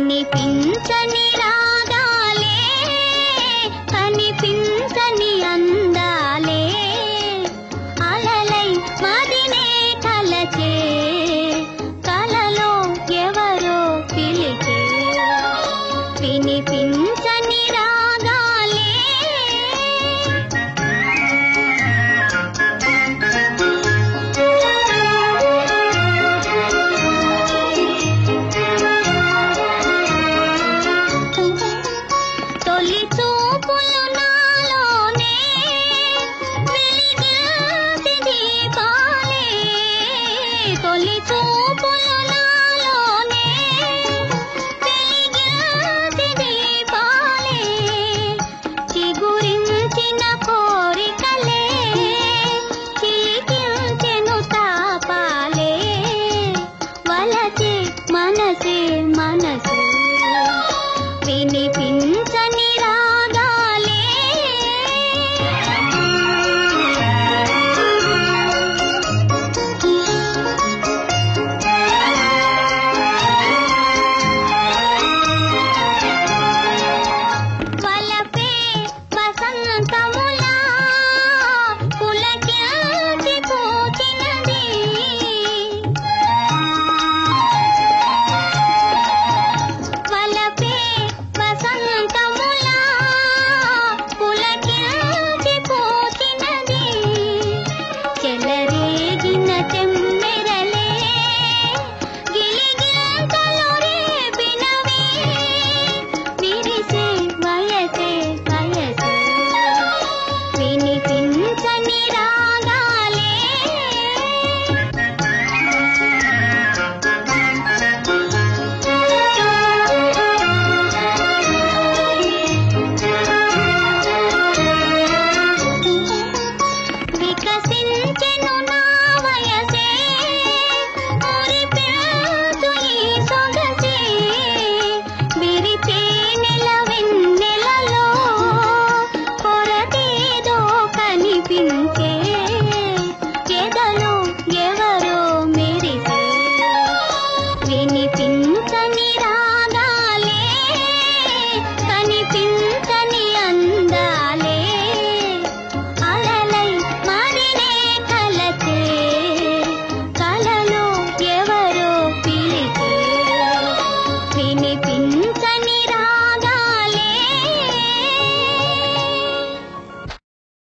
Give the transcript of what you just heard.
వినిపించనిరా వినిపి 嗯在